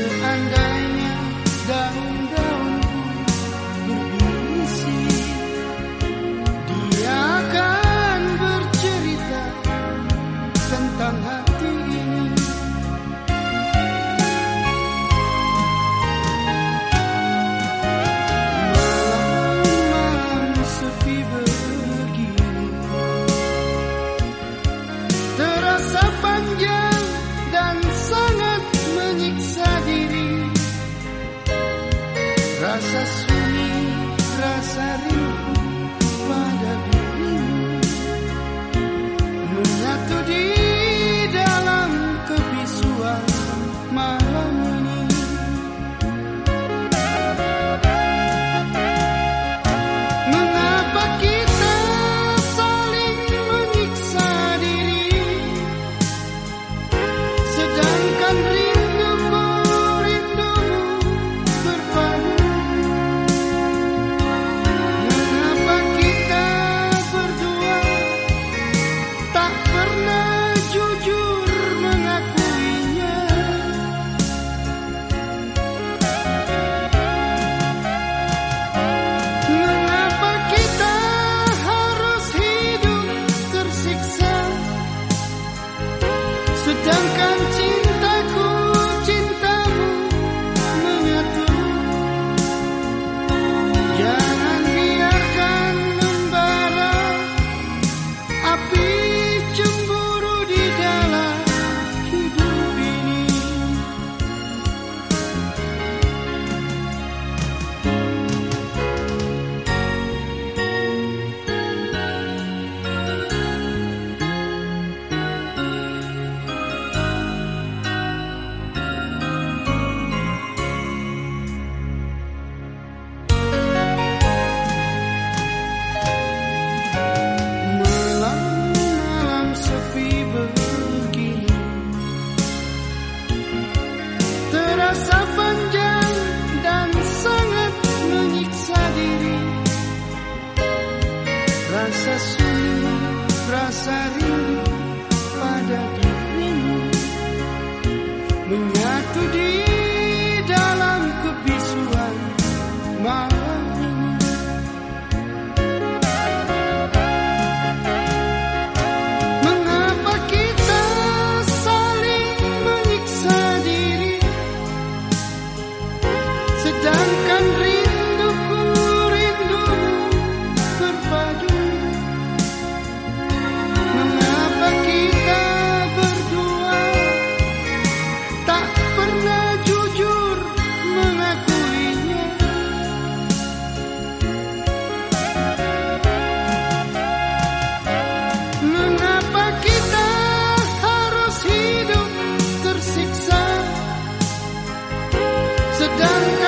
seandainya dan Rasa sunyi, rasa rindu pada dirimu. Menyatu di done